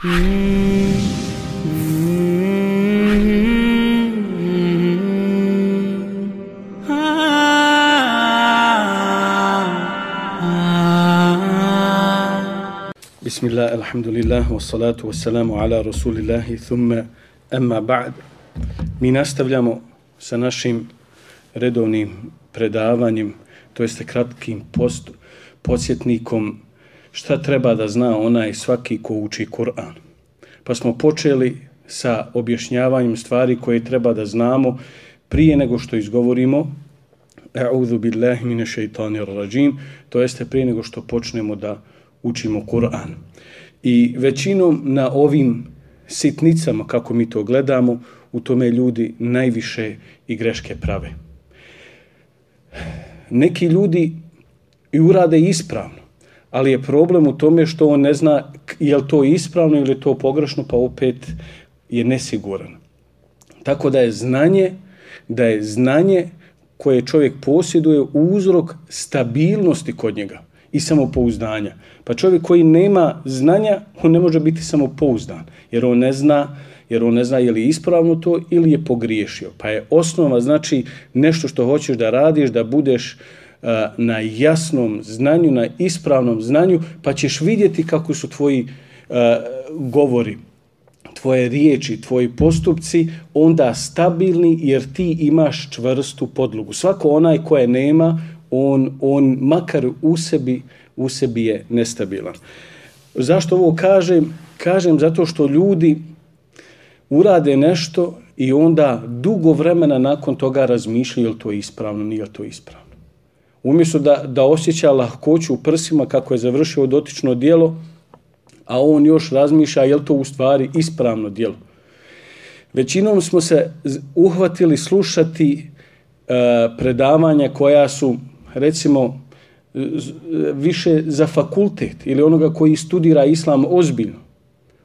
Bismillah, alhamdulillah, wassalatu wassalamu ala rasulillahi, thumma emma ba'd. Mi nastavljamo sa našim redovnim predavanjem, to jeste kratkim post, podsjetnikom šta treba da zna onaj svaki ko uči Kur'an. Pa smo počeli sa objašnjavanjem stvari koje treba da znamo prije nego što izgovorimo A'udhu billahi mine šeitanir rajim, to jeste prije nego što počnemo da učimo Kur'an. I većinom na ovim sitnicama, kako mi to gledamo, u tome ljudi najviše i greške prave. Neki ljudi i urade ispravno, ali je problem u tome što on ne zna je li to ispravno ili je to pogrešno, pa opet je nesiguran. Tako da je znanje, da je znanje koje čovjek posjeduje uzrok stabilnosti kod njega i samopouzdanja. Pa čovjek koji nema znanja, on ne može biti samopouzdan, jer on ne zna jer on ne zna je li ispravno to ili je pogriješio. Pa je osnova, znači, nešto što hoćeš da radiš, da budeš uh, na jasnom znanju, na ispravnom znanju, pa ćeš vidjeti kako su tvoji govori, tvoje riječi, tvoji postupci onda stabilni jer ti imaš čvrstu podlogu. Svako onaj koje nema, on, on makar u sebi, u sebi je nestabilan. Zašto ovo kažem? Kažem zato što ljudi urade nešto i onda dugo vremena nakon toga razmišljaju je li to ispravno, nije to ispravno. Umjesto da, da osjeća lahkoću u prsima kako je završio dotično dijelo, a on još razmišlja je li to u stvari ispravno dijelo. Većinom smo se uhvatili slušati e, predavanja koja su recimo više za fakultet ili onoga koji studira islam ozbiljno,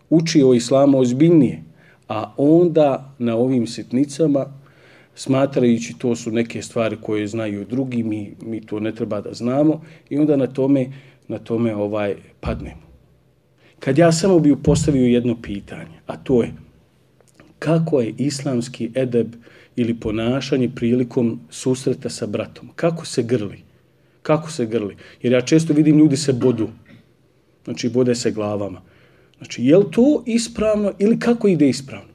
uči o islamu ozbiljnije, a onda na ovim sitnicama, smatrajući to su neke stvari koje znaju drugi, mi, mi to ne treba da znamo, i onda na tome, na tome ovaj padnemo. Kad ja samo bih postavio jedno pitanje, a to je kako je islamski edeb ili ponašanje prilikom susreta sa bratom? Kako se grli? Kako se grli? Jer ja često vidim ljudi se bodu. Znači, bode se glavama. Znači, je li to ispravno ili kako ide ispravno?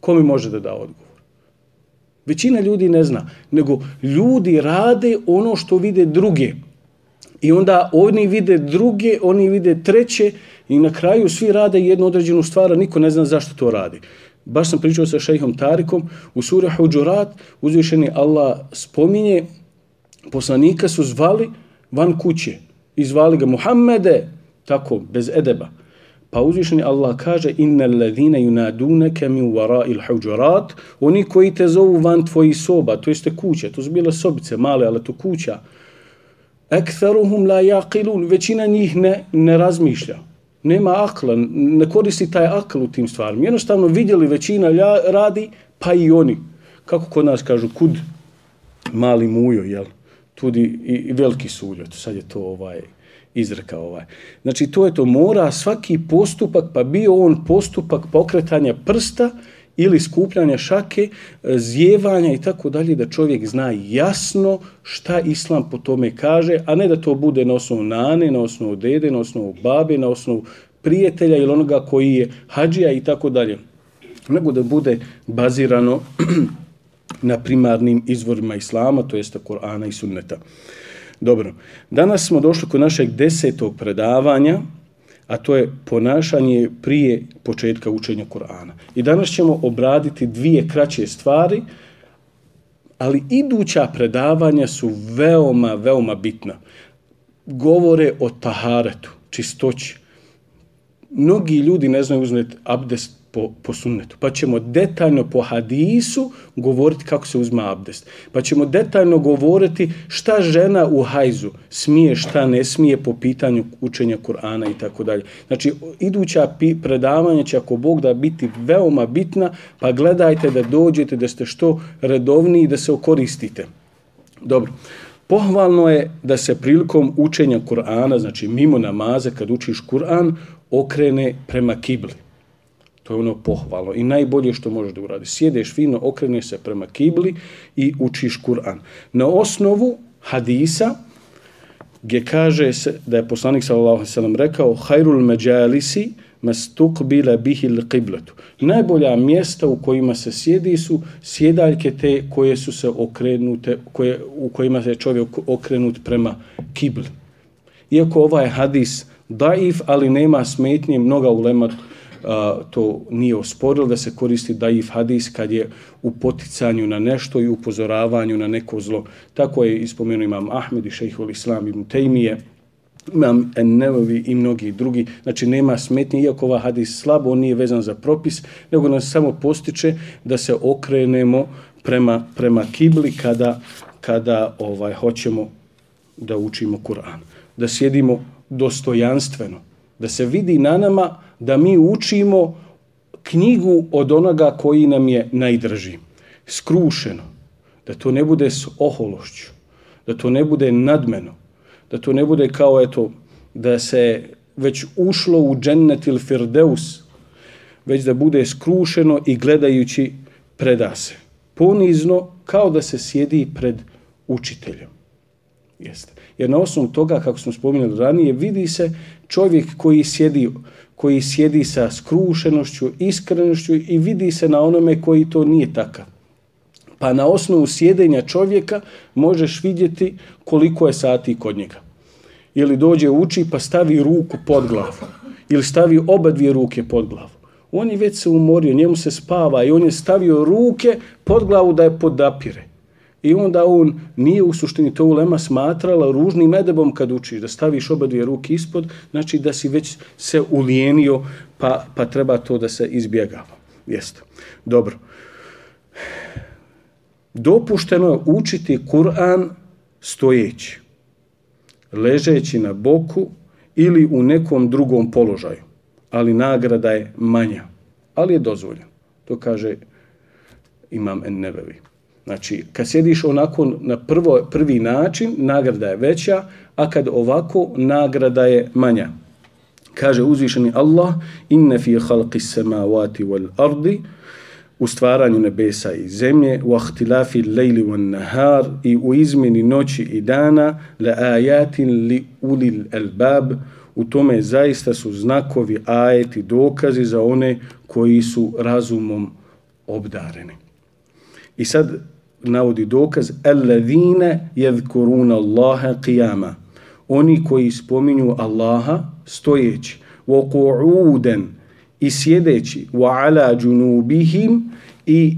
Ko mi može da da odgovor? Većina ljudi ne zna, nego ljudi rade ono što vide druge. I onda oni vide druge, oni vide treće i na kraju svi rade jednu određenu stvar, a niko ne zna zašto to radi. Baš sam pričao sa šejhom Tarikom, u suri Huđurat uzvišeni Allah spominje poslanika su zvali van kuće i zvali ga Muhammede, tako, bez edeba. Pa uzvišeni Allah kaže innal alladhina yunadunaka min wara'il hujurat. Oni koji te zovu van tvoji soba to jeste kuće to su bile sobice male ali to kuća. Aktharuhum la yaqilun većina njih ne ne razmišlja. Nema akla ne koristi taj akl u tim stvarima. Jednostavno vidjeli većina radi pa i oni. Kako kod nas kažu kud mali mujo jel? Tudi i, i veliki suljot, sad je to ovaj izreka ovaj. Znači to je to mora svaki postupak, pa bio on postupak pokretanja prsta ili skupljanja šake, e, zjevanja i tako dalje, da čovjek zna jasno šta islam po tome kaže, a ne da to bude na osnovu nane, na osnovu dede, na osnovu babe, na osnovu prijatelja ili onoga koji je hađija i tako dalje. Nego da bude bazirano na primarnim izvorima islama, to jeste Korana i Sunneta. Dobro, danas smo došli kod našeg desetog predavanja, a to je ponašanje prije početka učenja Kur'ana. I danas ćemo obraditi dvije kraće stvari, ali iduća predavanja su veoma, veoma bitna. Govore o taharetu, čistoći. Mnogi ljudi ne znaju uzmeti abdest po, po sunnetu. Pa ćemo detaljno po hadisu govoriti kako se uzma abdest. Pa ćemo detaljno govoriti šta žena u hajzu smije, šta ne smije po pitanju učenja Kur'ana i tako dalje. Znači, iduća predavanja će ako Bog da biti veoma bitna, pa gledajte da dođete, da ste što redovni i da se okoristite. Dobro. Pohvalno je da se prilikom učenja Kur'ana, znači mimo namaza kad učiš Kur'an, okrene prema kibli To je ono pohvalno i najbolje što možeš da uradi. Sjedeš fino, okreneš se prema kibli i učiš Kur'an. Na osnovu hadisa gdje kaže se da je poslanik sallallahu alejhi ve sellem rekao hayrul majalisi mastuqbila bihi al-qiblatu. Najbolja mjesta u kojima se sjedi su sjedaljke te koje su se okrenute, koje, u kojima se čovjek okrenut prema kibli. Iako ovaj hadis daif, ali nema smetnje, mnoga ulema to nije osporilo da se koristi daif hadis kad je u poticanju na nešto i upozoravanju na neko zlo. Tako je ispomenuo imam Ahmed i šejhul Islam ibn Tejmije, imam Ennevovi i mnogi drugi. Znači nema smetnje, iako ova hadis slabo, on nije vezan za propis, nego nas samo postiče da se okrenemo prema, prema kibli kada, kada ovaj hoćemo da učimo Kur'an. Da sjedimo dostojanstveno, da se vidi na nama da mi učimo knjigu od onoga koji nam je najdrži. Skrušeno. Da to ne bude s ohološću. Da to ne bude nadmeno. Da to ne bude kao eto, da se već ušlo u džennet il firdeus, već da bude skrušeno i gledajući preda se. Ponizno kao da se sjedi pred učiteljem. Jeste. Jer na osnovu toga, kako smo spominjali ranije, vidi se čovjek koji sjedi koji sjedi sa skrušenošću, iskrenošću i vidi se na onome koji to nije takav. Pa na osnovu sjedenja čovjeka možeš vidjeti koliko je sati kod njega. Ili dođe uči pa stavi ruku pod glavu. Ili stavi oba dvije ruke pod glavu. On je već se umorio, njemu se spava i on je stavio ruke pod glavu da je podapire. I onda on nije u suštini to ulema smatrala ružnim edebom kad učiš, da staviš oba dvije ruke ispod, znači da si već se ulijenio, pa, pa treba to da se izbjegava. Jeste. Dobro. Dopušteno je učiti Kur'an stojeći, ležeći na boku ili u nekom drugom položaju, ali nagrada je manja, ali je dozvoljeno. To kaže imam en nebevi. Znači, kad sjediš onako na prvo, prvi način, nagrada je veća, a kad ovako, nagrada je manja. Kaže uzvišeni Allah, inne fi halqi samavati wal ardi, u stvaranju nebesa i zemlje, u ahtilafi lejli wan nahar i u izmeni noći i dana, le ajatin li ulil albab, u tome zaista su znakovi, ajeti, dokazi za one koji su razumom obdareni. I sad navodi dokaz alladhina yadhkuruna Allaha qiyama oni koji spominju Allaha stojeći wa qu'udan i sjedeći wa ala junubihim i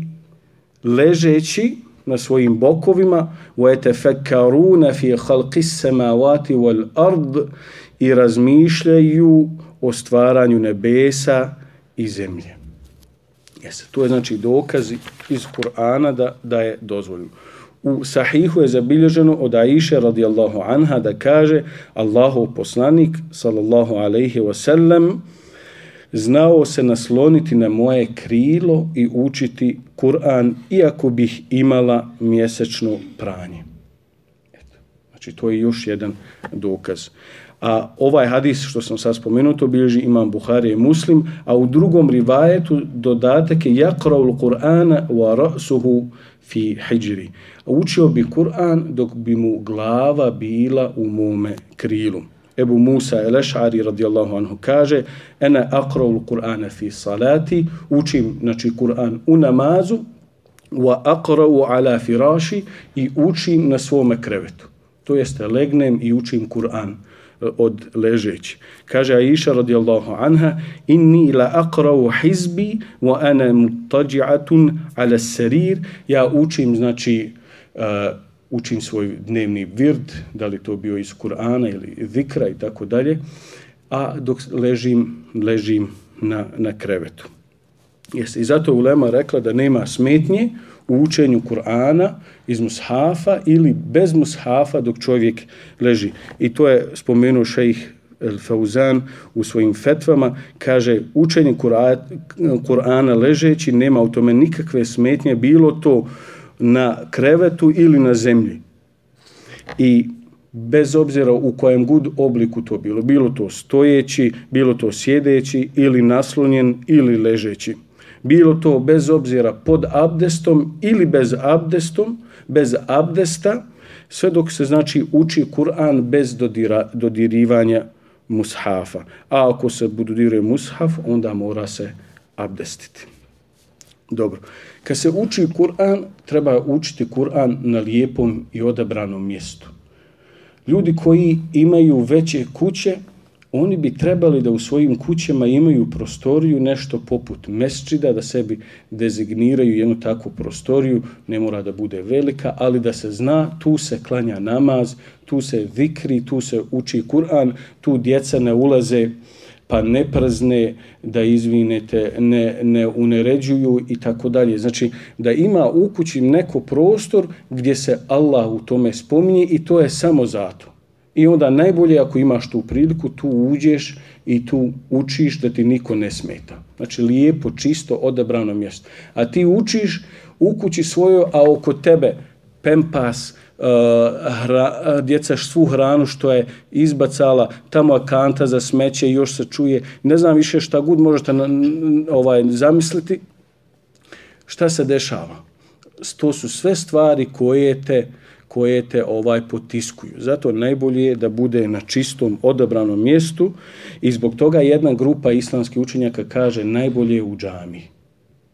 ležeći na svojim bokovima wa yatafakkaruna fi khalqis samawati wal ard i razmišljaju o stvaranju nebesa i zemlje. Jeste, to je znači dokaz iz Kur'ana da, da je dozvoljeno. U sahihu je zabilježeno od Aisha radijallahu anha da kaže Allahov poslanik sallallahu alaihi wasallam znao se nasloniti na moje krilo i učiti Kur'an iako bih imala mjesečno pranje. Eto. Znači to je još jedan dokaz. A ovaj hadis što sam sad spomenuto bilježi imam Buhari i Muslim, a u drugom rivajetu dodatak je yakra'ul Kur'ana wa ra'suhu fi hijri. Učio bi Kur'an dok bi mu glava bila u mome krilu. Ebu Musa el-Eš'ari radijallahu anhu kaže ena akra'ul Kur'ana fi salati, učim znači Kur'an u namazu, wa akra'u ala firaši i učim na svome krevetu. To jeste legnem i učim Kur'an Eh, od ležeći. Kaže Aisha radijallahu anha, inni la aqra'u hizbi wa ana mutađi'atun ala serir. Ja učim, znači, uh, učim svoj dnevni vird, da li to bio iz Kur'ana ili zikra i tako dalje, a dok ležim, ležim na, na krevetu. Jeste. I zato Ulema rekla da nema smetnje u učenju Kur'ana iz mushafa ili bez mushafa dok čovjek leži. I to je spomenuo šejh El Fauzan u svojim fetvama, kaže učenje Kur'ana ležeći nema u tome nikakve smetnje, bilo to na krevetu ili na zemlji. I bez obzira u kojem god obliku to bilo. Bilo to stojeći, bilo to sjedeći ili naslonjen ili ležeći. Bilo to bez obzira pod abdestom ili bez abdestom, bez abdesta, sve dok se znači uči Kur'an bez dodira, dodirivanja mushafa. A ako se dodiruje mushaf, onda mora se abdestiti. Dobro. Kad se uči Kur'an, treba učiti Kur'an na lijepom i odabranom mjestu. Ljudi koji imaju veće kuće, oni bi trebali da u svojim kućama imaju prostoriju nešto poput mesčida, da sebi dezigniraju jednu takvu prostoriju, ne mora da bude velika, ali da se zna, tu se klanja namaz, tu se vikri, tu se uči Kur'an, tu djeca ne ulaze pa ne przne, da izvinete, ne, ne uneređuju i tako dalje. Znači, da ima u kući neko prostor gdje se Allah u tome spominje i to je samo zato. I onda najbolje ako imaš tu priliku, tu uđeš i tu učiš da ti niko ne smeta. Znači lijepo, čisto, odabrano mjesto. A ti učiš u kući svojoj, a oko tebe pempas, uh, hra, uh, djeca svu hranu što je izbacala, tamo kanta za smeće još se čuje. Ne znam više šta god možete na, ovaj, zamisliti. Šta se dešava? To su sve stvari koje te uh, koje te ovaj potiskuju. Zato najbolje je da bude na čistom odabranom mjestu i zbog toga jedna grupa islamskih učenjaka kaže najbolje je u džami.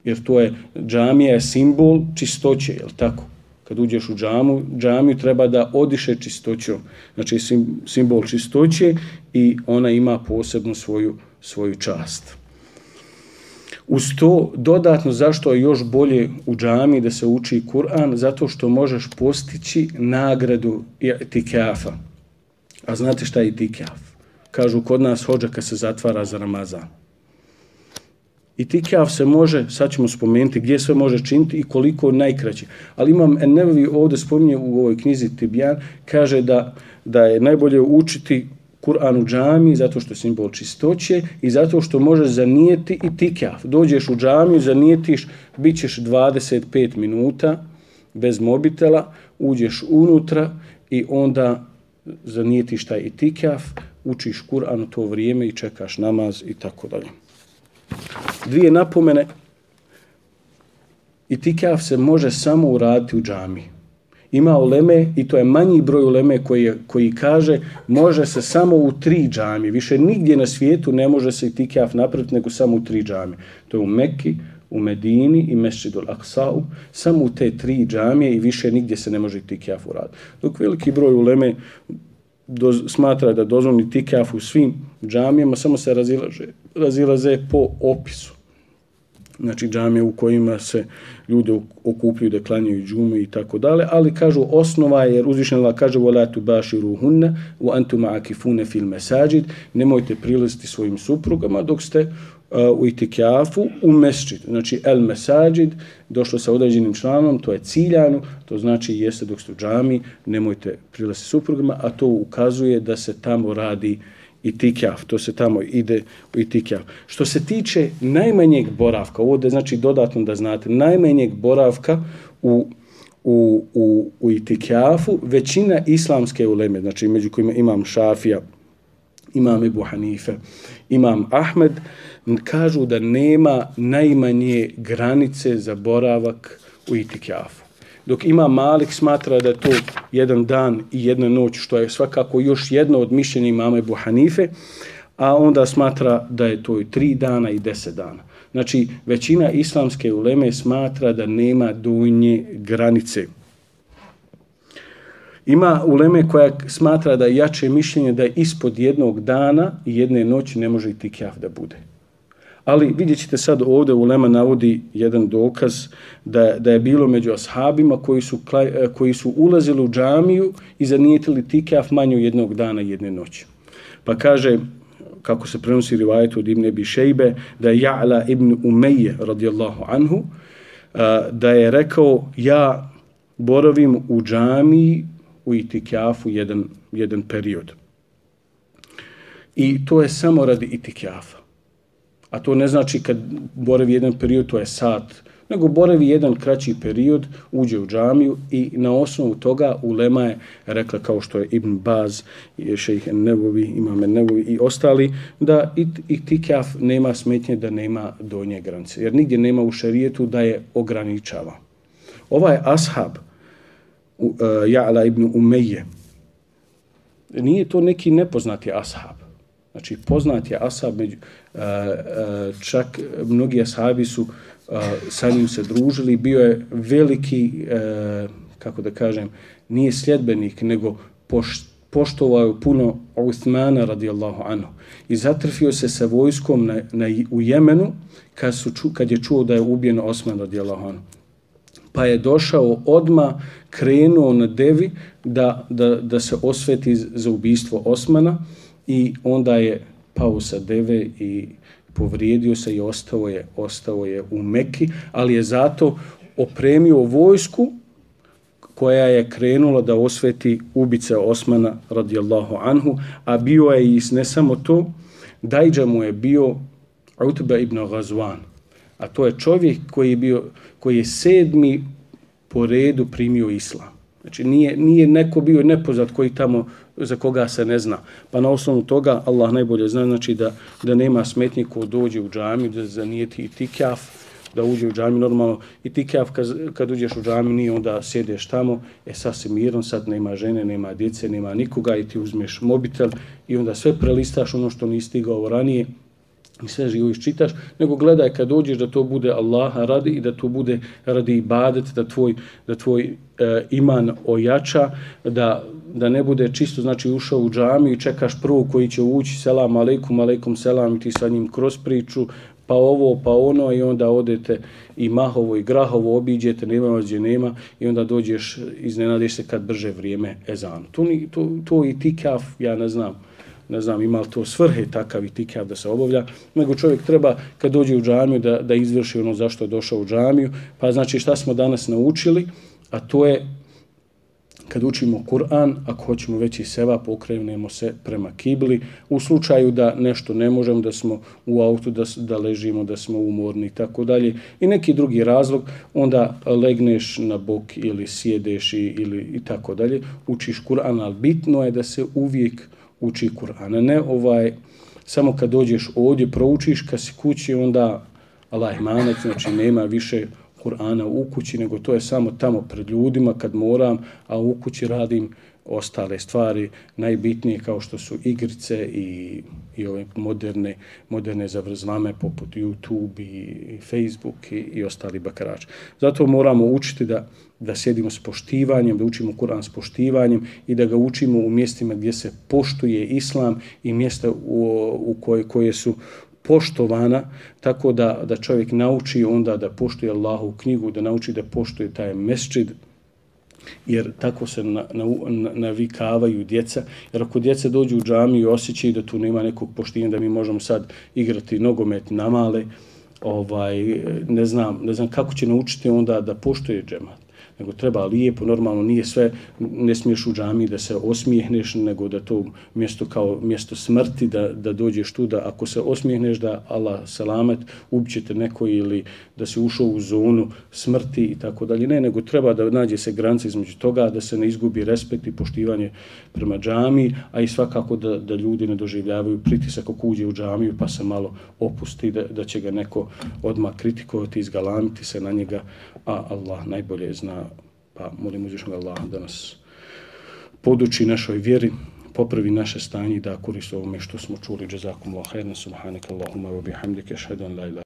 Jer to je, džamija je simbol čistoće, je tako? Kad uđeš u džamu, džamiju treba da odiše čistoćom. Znači simbol čistoće i ona ima posebnu svoju, svoju čast. Uz to dodatno zašto je još bolje u džami da se uči Kur'an, zato što možeš postići nagradu itikafa. A znate šta je itikaf? Kažu kod nas hođa kad se zatvara za Ramazan. Itikaf se može, sad ćemo spomenuti gdje sve može činiti i koliko najkraće. Ali imam Ennevi ovdje spominje u ovoj knjizi Tibjan, kaže da, da je najbolje učiti Kur'an u džami zato što je simbol čistoće i zato što možeš zanijeti i tikaf. Dođeš u džamiju, zanijetiš, bit ćeš 25 minuta bez mobitela, uđeš unutra i onda zanijetiš taj itikaf, učiš Kur'an u to vrijeme i čekaš namaz i tako dalje. Dvije napomene. Itikaf se može samo uraditi u džamiji ima uleme i to je manji broj uleme koji, koji kaže može se samo u tri džami. Više nigdje na svijetu ne može se itikaf napraviti nego samo u tri džami. To je u Mekki, u Medini i Mesčidu Aksa'u, Samo u te tri džamije i više nigdje se ne može itikaf uraditi. Dok veliki broj uleme do, smatra da dozvoni itikaf u svim džamijama, samo se razilaze, razilaze po opisu znači džamije u kojima se ljudi okupljuju da klanjaju džume i tako dalje, ali kažu osnova je, jer uzvišen Allah kaže volatu baši ruhunne, u antuma akifune fil mesajid, nemojte prilaziti svojim suprugama dok ste uh, u itikjafu u mesčid. Znači el mesađid, došlo sa određenim članom, to je ciljano, to znači jeste dok ste u džami, nemojte prilaziti suprugama, a to ukazuje da se tamo radi uh, itikaf, to se tamo ide u itikaf. Što se tiče najmanjeg boravka, ovo da znači dodatno da znate, najmanjeg boravka u, u, u, u itikafu, većina islamske uleme, znači među kojima imam Šafija, imam Ebu Hanife, imam Ahmed, kažu da nema najmanje granice za boravak u itikafu dok ima Malik smatra da je to jedan dan i jedna noć, što je svakako još jedno od mišljenja imama Ebu Hanife, a onda smatra da je to i tri dana i deset dana. Znači, većina islamske uleme smatra da nema donje granice. Ima uleme koja smatra da jače mišljenje da je ispod jednog dana i jedne noći ne može i tikjaf da bude. Ali vidjet ćete sad ovdje u Lema navodi jedan dokaz da, da je bilo među ashabima koji su, eh, koji su ulazili u džamiju i zanijetili tikaf manju jednog dana jedne noći. Pa kaže, kako se prenosi rivajet od Ibn Ebi Šejbe, da je Ja'la ibn Umeje radijallahu anhu, eh, da je rekao, ja boravim u džamiji u itikafu jedan, jedan period. I to je samo radi itikafa a to ne znači kad boravi jedan period, to je sat, nego boravi jedan kraći period, uđe u džamiju i na osnovu toga ulema je rekla kao što je Ibn Baz, šejh Nevovi, imam Nevovi i ostali, da i, i tikaf nema smetnje da nema donje granice. Jer nigdje nema u šarijetu da je ograničava. Ovaj ashab, uh, Ja'la ibn Umeje, nije to neki nepoznati ashab. Znači, poznat je ashab, među, uh, uh, čak mnogi ashabi su uh, sa njim se družili, bio je veliki, uh, kako da kažem, nije sljedbenik, nego pošt, poštovao puno Uthmana radijallahu anhu. I zatrfio se sa vojskom na, na, u Jemenu kad, su ču, kad je čuo da je ubijen Osman radijallahu anhu. Pa je došao odma krenuo na devi da, da, da se osveti za ubistvo Osmana i onda je pao sa deve i povrijedio se i ostao je, ostao je u Meki, ali je zato opremio vojsku koja je krenula da osveti ubice Osmana radijallahu anhu, a bio je i ne samo to, Dajđa mu je bio Utba ibn Ghazwan, a to je čovjek koji je bio koji je sedmi po redu primio islam. Znači nije, nije neko bio nepoznat koji tamo za koga se ne zna. Pa na osnovu toga Allah najbolje zna znači da, da nema smetnje ko dođe u džamiju, da zanijeti i tikaf, da uđe u džamiju normalno. I tikaf kad, kad uđeš u džamiju nije onda sjedeš tamo, e sad si miran, sad nema žene, nema djece, nema nikoga i ti uzmeš mobitel i onda sve prelistaš ono što nisi stigao ranije i sve živo iščitaš, nego gledaj kad dođeš da to bude Allaha radi i da to bude radi ibadet, da tvoj, da tvoj e, iman ojača, da, da ne bude čisto, znači ušao u džami i čekaš prvo koji će ući, selam aleikum, aleikum selam, ti sa njim kroz priču, pa ovo, pa ono i onda odete i mahovo i grahovo obiđete, nema ođe nema i onda dođeš, iznenadiš se kad brže vrijeme ezanu. To, to, to i tikaf, ja ne znam, ne znam, ima li to svrhe takav i tikav da se obavlja, nego čovjek treba kad dođe u džamiju da, da izvrši ono zašto je došao u džamiju, pa znači šta smo danas naučili, a to je kad učimo Kur'an, ako hoćemo veći seva, pokrenemo se prema kibli. U slučaju da nešto ne možemo, da smo u autu, da, da ležimo, da smo umorni i tako dalje. I neki drugi razlog, onda legneš na bok ili sjedeš ili i tako dalje. Učiš Kur'an, ali bitno je da se uvijek uči Kur'an. Ne ovaj, samo kad dođeš ovdje, proučiš, kad si kući, onda Allah imanet, znači nema više Kur'ana Kur'ana u kući, nego to je samo tamo pred ljudima kad moram, a u kući radim ostale stvari najbitnije kao što su igrice i, i ove moderne, moderne zavrzlame poput YouTube i, i Facebook i, i ostali bakarač. Zato moramo učiti da, da sjedimo s poštivanjem, da učimo Kur'an s poštivanjem i da ga učimo u mjestima gdje se poštuje Islam i mjesta u, u koje, koje su poštovana, tako da, da čovjek nauči onda da poštuje Allahu knjigu, da nauči da poštuje taj mesčid, jer tako se na, na, na, navikavaju djeca. Jer ako djeca dođu u džamiju i osjećaju da tu nema nekog poštivanja, da mi možemo sad igrati nogomet na male, ovaj, ne, znam, ne znam kako će naučiti onda da poštuje džemat nego treba lijepo, normalno nije sve, ne smiješ u džami da se osmijehneš, nego da to mjesto kao mjesto smrti, da, da dođeš tu, da ako se osmijehneš da Allah selamet, ubćete neko ili da se ušao u zonu smrti i tako dalje. Ne, nego treba da nađe se granica između toga, da se ne izgubi respekt i poštivanje prema džami, a i svakako da, da ljudi ne doživljavaju pritisak ako uđe u džamiju pa se malo opusti, da, da će ga neko odmah kritikovati, izgalamiti se na njega, a Allah najbolje zna pa molim uzvišnog Allaha da nas poduči našoj vjeri, popravi naše stanje da koristi ovome što smo čuli. Jazakum Allah, subhanak Allahumma wa bihamdika, šhedan la ilaha.